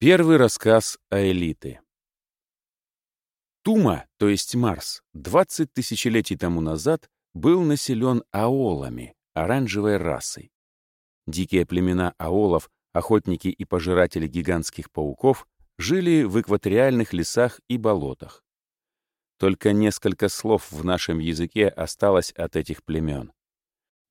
Первый рассказ о элиты. Тума, то есть Марс, 20 тысячелетий тому назад был населен аолами, оранжевой расой. Дикие племена аолов, охотники и пожиратели гигантских пауков, жили в экваториальных лесах и болотах. Только несколько слов в нашем языке осталось от этих племен.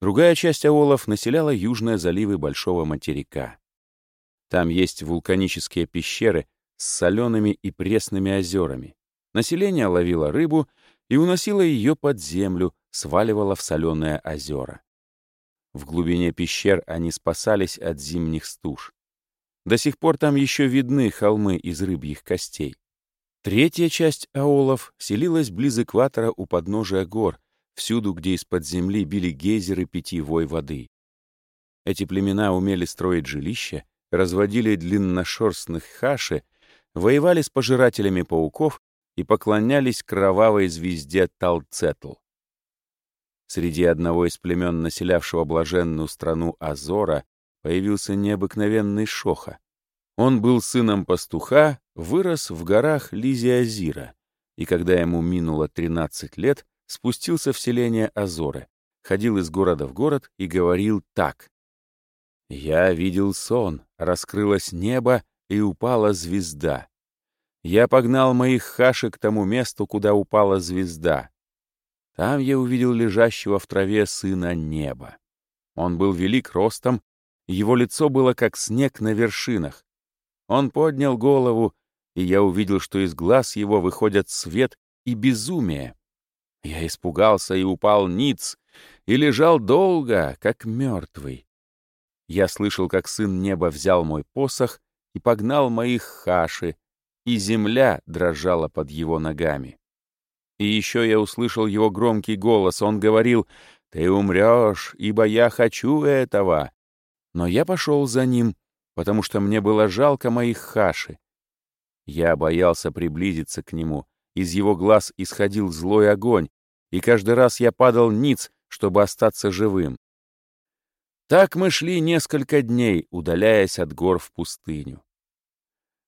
Другая часть аолов населяла южные заливы Большого материка. Там есть вулканические пещеры с солеными и пресными озерами. Население ловило рыбу и уносило ее под землю, сваливало в соленые озера. В глубине пещер они спасались от зимних стуж. До сих пор там еще видны холмы из рыбьих костей. Третья часть аолов селилась близ экватора у подножия гор, всюду, где из-под земли били гейзеры питьевой воды. Эти племена умели строить жилища разводили длинношерстных хаши, воевали с пожирателями пауков и поклонялись кровавой звезде Талцетл. Среди одного из племен, населявшего блаженную страну Азора, появился необыкновенный Шоха. Он был сыном пастуха, вырос в горах Лизиазира, и когда ему минуло 13 лет, спустился в селение Азоры, ходил из города в город и говорил так. Я видел сон, раскрылось небо, и упала звезда. Я погнал моих хашек к тому месту, куда упала звезда. Там я увидел лежащего в траве сына неба. Он был велик ростом, его лицо было как снег на вершинах. Он поднял голову, и я увидел, что из глаз его выходят свет и безумие. Я испугался и упал ниц, и лежал долго, как мертвый. Я слышал, как сын неба взял мой посох и погнал моих хаши, и земля дрожала под его ногами. И еще я услышал его громкий голос. Он говорил, «Ты умрешь, ибо я хочу этого». Но я пошел за ним, потому что мне было жалко моих хаши. Я боялся приблизиться к нему. Из его глаз исходил злой огонь, и каждый раз я падал ниц, чтобы остаться живым. Так мы шли несколько дней, удаляясь от гор в пустыню.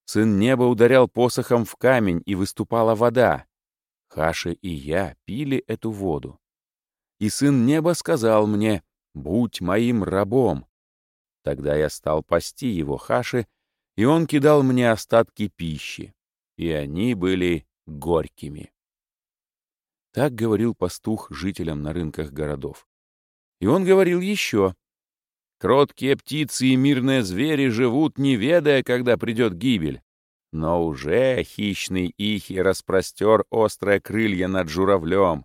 Сын неба ударял посохом в камень, и выступала вода. Хаши и я пили эту воду. И сын неба сказал мне, «Будь моим рабом». Тогда я стал пасти его Хаши, и он кидал мне остатки пищи, и они были горькими. Так говорил пастух жителям на рынках городов. И он говорил еще, Кроткие птицы и мирные звери живут, не ведая, когда придет гибель. Но уже хищный ихи распростер острые крылья над журавлем,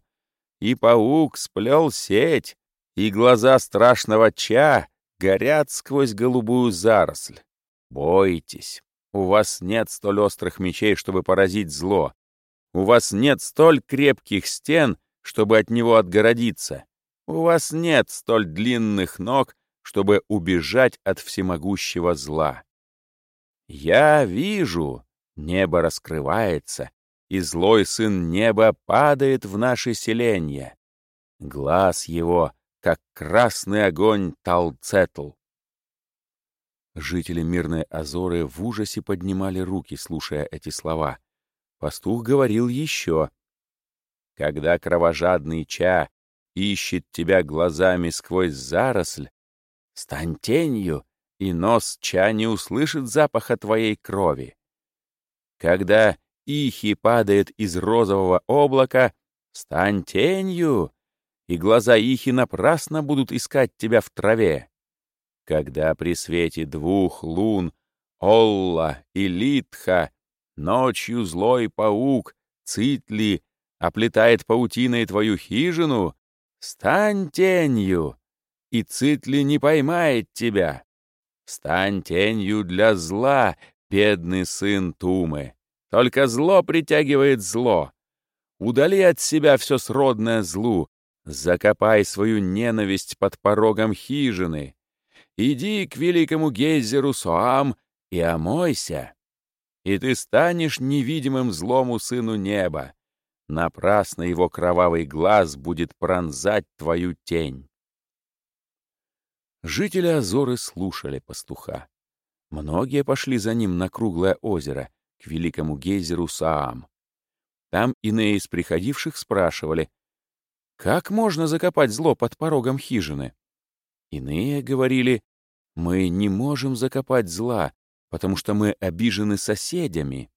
и паук сплел сеть, и глаза страшного ча горят сквозь голубую заросль. Бойтесь, у вас нет столь острых мечей, чтобы поразить зло. У вас нет столь крепких стен, чтобы от него отгородиться. У вас нет столь длинных ног, чтобы убежать от всемогущего зла. Я вижу, небо раскрывается, и злой сын неба падает в наше селение. Глаз его, как красный огонь Талцетл. Жители мирной Азоры в ужасе поднимали руки, слушая эти слова. Пастух говорил еще. «Когда кровожадный Ча ищет тебя глазами сквозь заросль, Стань тенью, и нос ча не услышит запаха твоей крови. Когда ихи падает из розового облака, стань тенью, и глаза ихи напрасно будут искать тебя в траве. Когда при свете двух лун, Олла и Литха, ночью злой паук, Цитли, оплетает паутиной твою хижину, стань тенью, и Цитли не поймает тебя. Стань тенью для зла, бедный сын Тумы. Только зло притягивает зло. Удали от себя все сродное злу, закопай свою ненависть под порогом хижины. Иди к великому гейзеру Соам и омойся. И ты станешь невидимым злому сыну неба. Напрасно его кровавый глаз будет пронзать твою тень. Жители Азоры слушали пастуха. Многие пошли за ним на круглое озеро, к великому гейзеру Саам. Там иные из приходивших спрашивали, как можно закопать зло под порогом хижины? Иные говорили, мы не можем закопать зла, потому что мы обижены соседями.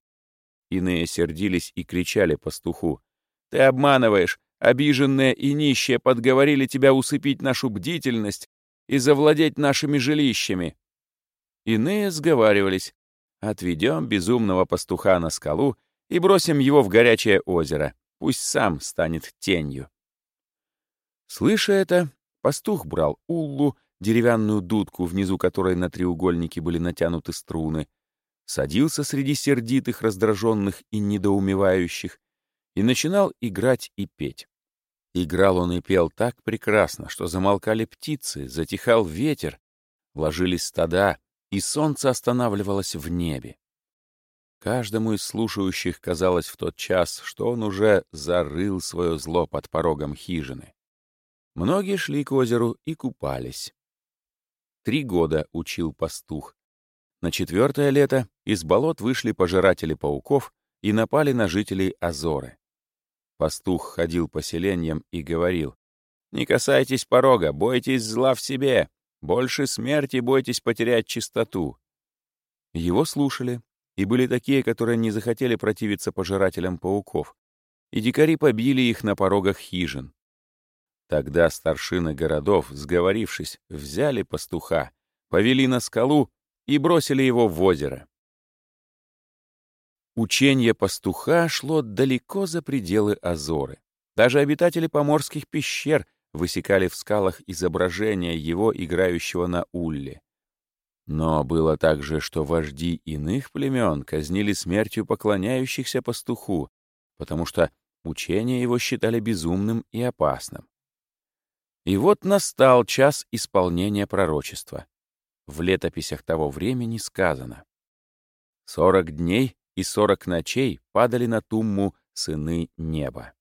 Иные сердились и кричали пастуху, ты обманываешь, обиженные и нищие подговорили тебя усыпить нашу бдительность и завладеть нашими жилищами. Иные сговаривались, отведем безумного пастуха на скалу и бросим его в горячее озеро, пусть сам станет тенью. Слыша это, пастух брал уллу, деревянную дудку, внизу которой на треугольнике были натянуты струны, садился среди сердитых, раздраженных и недоумевающих и начинал играть и петь. Играл он и пел так прекрасно, что замолкали птицы, затихал ветер, ложились стада, и солнце останавливалось в небе. Каждому из слушающих казалось в тот час, что он уже зарыл свое зло под порогом хижины. Многие шли к озеру и купались. Три года учил пастух. На четвертое лето из болот вышли пожиратели пауков и напали на жителей Азоры. Пастух ходил по селениям и говорил, «Не касайтесь порога, бойтесь зла в себе, больше смерти бойтесь потерять чистоту». Его слушали, и были такие, которые не захотели противиться пожирателям пауков, и дикари побили их на порогах хижин. Тогда старшины городов, сговорившись, взяли пастуха, повели на скалу и бросили его в озеро. Учение пастуха шло далеко за пределы Азоры. Даже обитатели поморских пещер высекали в скалах изображения его, играющего на улле. Но было также, что вожди иных племен казнили смертью поклоняющихся пастуху, потому что учение его считали безумным и опасным. И вот настал час исполнения пророчества. В летописях того времени сказано. «Сорок дней и сорок ночей падали на Тумму сыны неба.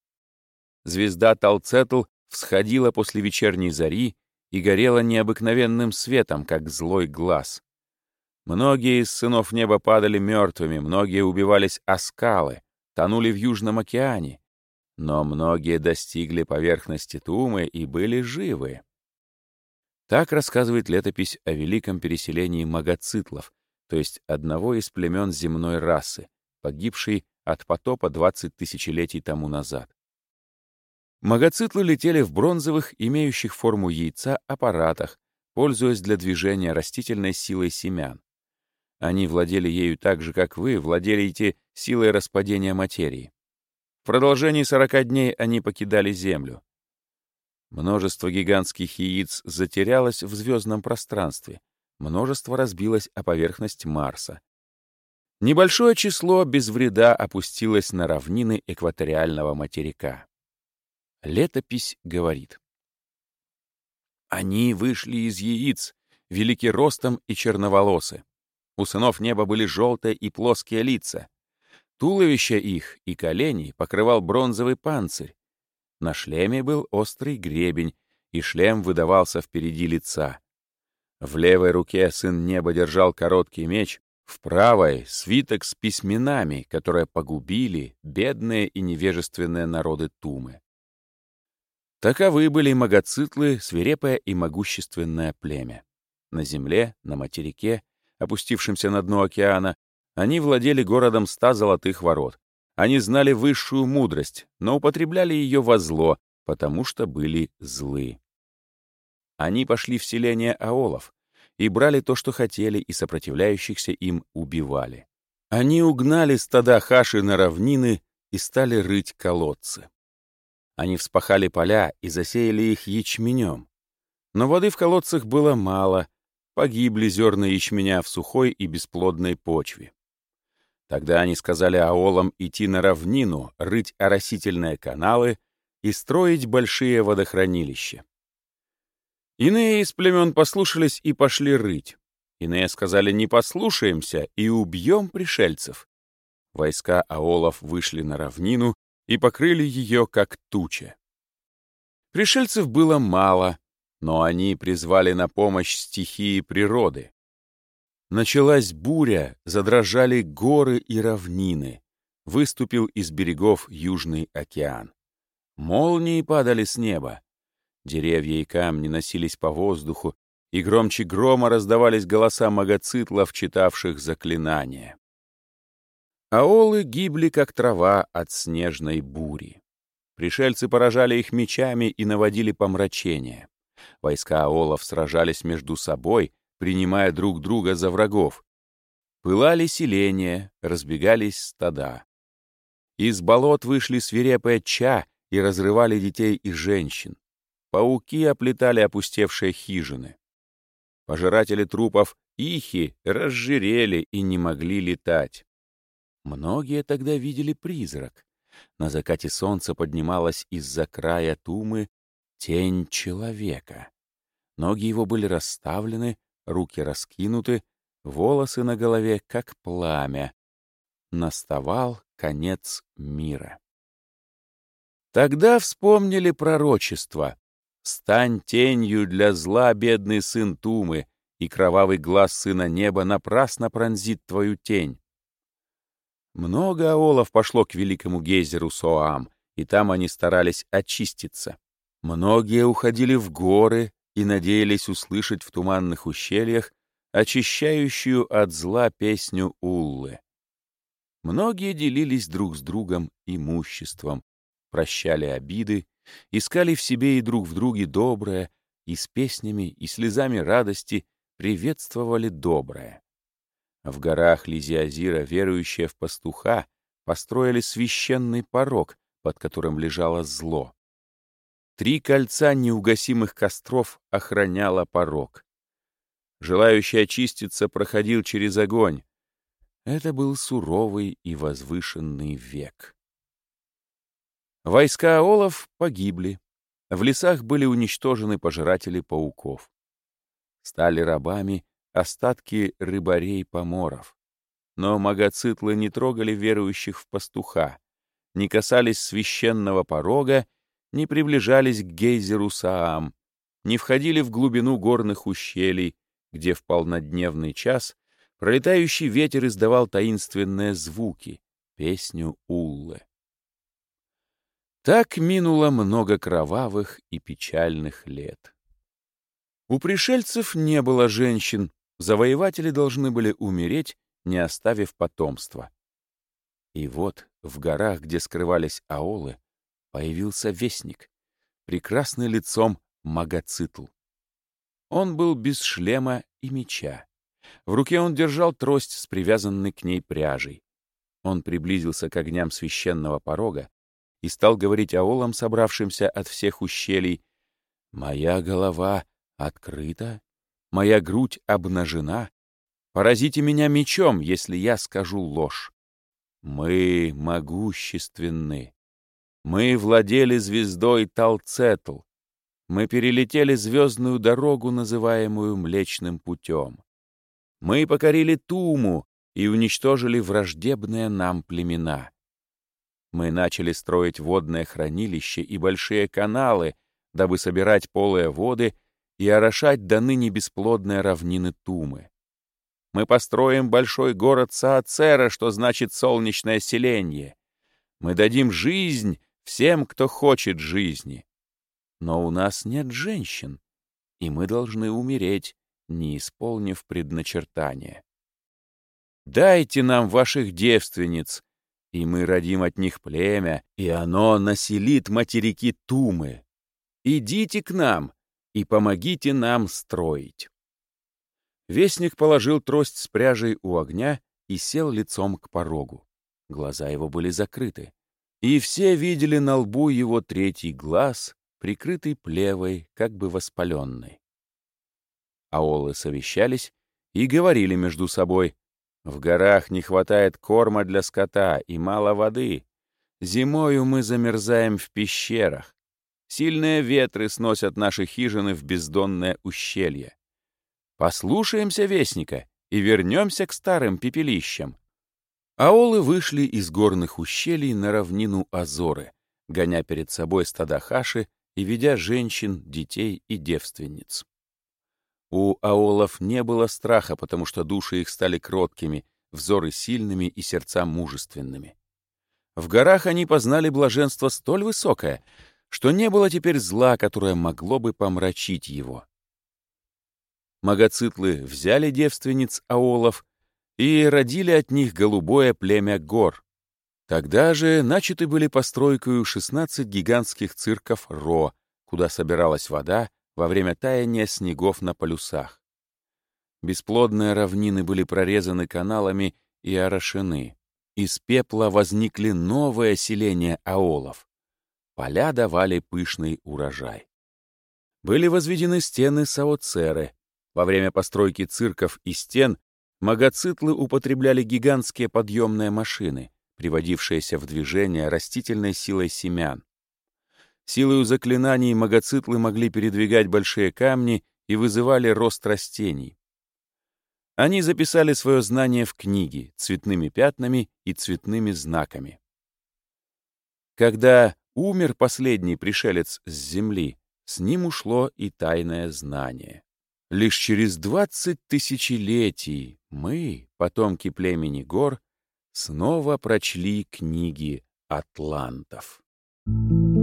Звезда Талцетл всходила после вечерней зари и горела необыкновенным светом, как злой глаз. Многие из сынов неба падали мертвыми, многие убивались о скалы, тонули в Южном океане, но многие достигли поверхности Тумы и были живы. Так рассказывает летопись о великом переселении магоцитлов, то есть одного из племен земной расы, погибшей от потопа 20 тысячелетий тому назад. Магоцитлы летели в бронзовых, имеющих форму яйца, аппаратах, пользуясь для движения растительной силой семян. Они владели ею так же, как вы владеете силой распадения материи. В продолжении 40 дней они покидали Землю. Множество гигантских яиц затерялось в звездном пространстве, множество разбилось о поверхность Марса. Небольшое число без вреда опустилось на равнины экваториального материка. Летопись говорит. Они вышли из яиц, велики ростом и черноволосы. У сынов неба были желтые и плоские лица. Туловище их и колени покрывал бронзовый панцирь. На шлеме был острый гребень, и шлем выдавался впереди лица. В левой руке сын неба держал короткий меч, в правой — свиток с письменами, которые погубили бедные и невежественные народы Тумы. Таковы были магоцитлы, свирепое и могущественное племя. На земле, на материке, опустившемся на дно океана, они владели городом ста золотых ворот. Они знали высшую мудрость, но употребляли ее во зло, потому что были злы. Они пошли в селение аолов и брали то, что хотели, и сопротивляющихся им убивали. Они угнали стада хаши на равнины и стали рыть колодцы. Они вспахали поля и засеяли их ячменем. Но воды в колодцах было мало, погибли зерна ячменя в сухой и бесплодной почве. Тогда они сказали аолам идти на равнину, рыть оросительные каналы и строить большие водохранилища. Иные из племен послушались и пошли рыть. Иные сказали «не послушаемся и убьем пришельцев». Войска аолов вышли на равнину и покрыли ее, как туча. Пришельцев было мало, но они призвали на помощь стихии природы. Началась буря, задрожали горы и равнины. Выступил из берегов Южный океан. Молнии падали с неба. Деревья и камни носились по воздуху, и громче грома раздавались голоса магоцитлов, читавших заклинания. Аолы гибли, как трава от снежной бури. Пришельцы поражали их мечами и наводили помрачение. Войска аолов сражались между собой, принимая друг друга за врагов. Пылали селения, разбегались стада. Из болот вышли свирепые ча и разрывали детей и женщин. Пауки оплетали опустевшие хижины. Пожиратели трупов ихи разжирели и не могли летать. Многие тогда видели призрак. На закате солнца поднималась из-за края тумы тень человека. Ноги его были расставлены, руки раскинуты, волосы на голове, как пламя. Наставал конец мира. Тогда вспомнили пророчество. «Стань тенью для зла, бедный сын Тумы, и кровавый глаз сына неба напрасно пронзит твою тень». Много аолов пошло к великому гейзеру Соам, и там они старались очиститься. Многие уходили в горы и надеялись услышать в туманных ущельях очищающую от зла песню Уллы. Многие делились друг с другом имуществом, прощали обиды, искали в себе и друг в друге доброе, и с песнями и слезами радости приветствовали доброе. В горах Лизиазира, верующие в пастуха, построили священный порог, под которым лежало зло. Три кольца неугасимых костров охраняло порог. Желающий очиститься проходил через огонь. Это был суровый и возвышенный век. Войска аолов погибли. В лесах были уничтожены пожиратели пауков. Стали рабами остатки рыбарей-поморов. Но магоцитлы не трогали верующих в пастуха, не касались священного порога, не приближались к гейзеру Саам, не входили в глубину горных ущелий, где в полнодневный час пролетающий ветер издавал таинственные звуки, песню Уллы. Так минуло много кровавых и печальных лет. У пришельцев не было женщин, завоеватели должны были умереть, не оставив потомства. И вот в горах, где скрывались аолы, появился вестник, прекрасный лицом Магоцитл. Он был без шлема и меча. В руке он держал трость с привязанной к ней пряжей. Он приблизился к огням священного порога, и стал говорить аолам, собравшимся от всех ущелий, «Моя голова открыта, моя грудь обнажена. Поразите меня мечом, если я скажу ложь. Мы могущественны. Мы владели звездой Талцетл. Мы перелетели звездную дорогу, называемую Млечным путем. Мы покорили Туму и уничтожили враждебные нам племена. Мы начали строить водное хранилище и большие каналы, дабы собирать полые воды и орошать до ныне бесплодные равнины Тумы. Мы построим большой город Саацера, что значит солнечное селение. Мы дадим жизнь всем, кто хочет жизни. Но у нас нет женщин, и мы должны умереть, не исполнив предначертания. Дайте нам ваших девственниц, и мы родим от них племя, и оно населит материки Тумы. Идите к нам и помогите нам строить». Вестник положил трость с пряжей у огня и сел лицом к порогу. Глаза его были закрыты, и все видели на лбу его третий глаз, прикрытый плевой, как бы воспаленной. Аолы совещались и говорили между собой, в горах не хватает корма для скота и мало воды. Зимою мы замерзаем в пещерах. Сильные ветры сносят наши хижины в бездонное ущелье. Послушаемся вестника и вернемся к старым пепелищам. Аолы вышли из горных ущелий на равнину Азоры, гоня перед собой стада хаши и ведя женщин, детей и девственниц. У аолов не было страха, потому что души их стали кроткими, взоры сильными и сердца мужественными. В горах они познали блаженство столь высокое, что не было теперь зла, которое могло бы помрачить его. Магоцитлы взяли девственниц аолов и родили от них голубое племя гор. Тогда же начаты были постройкою 16 гигантских цирков Ро, куда собиралась вода во время таяния снегов на полюсах. Бесплодные равнины были прорезаны каналами и орошены. Из пепла возникли новые селения аолов. Поля давали пышный урожай. Были возведены стены Саоцеры. Во время постройки цирков и стен магоцитлы употребляли гигантские подъемные машины, приводившиеся в движение растительной силой семян. Силою заклинаний магоцитлы могли передвигать большие камни и вызывали рост растений. Они записали свое знание в книги цветными пятнами и цветными знаками. Когда умер последний пришелец с земли, с ним ушло и тайное знание. Лишь через двадцать тысячелетий мы, потомки племени гор, снова прочли книги атлантов. Thank you.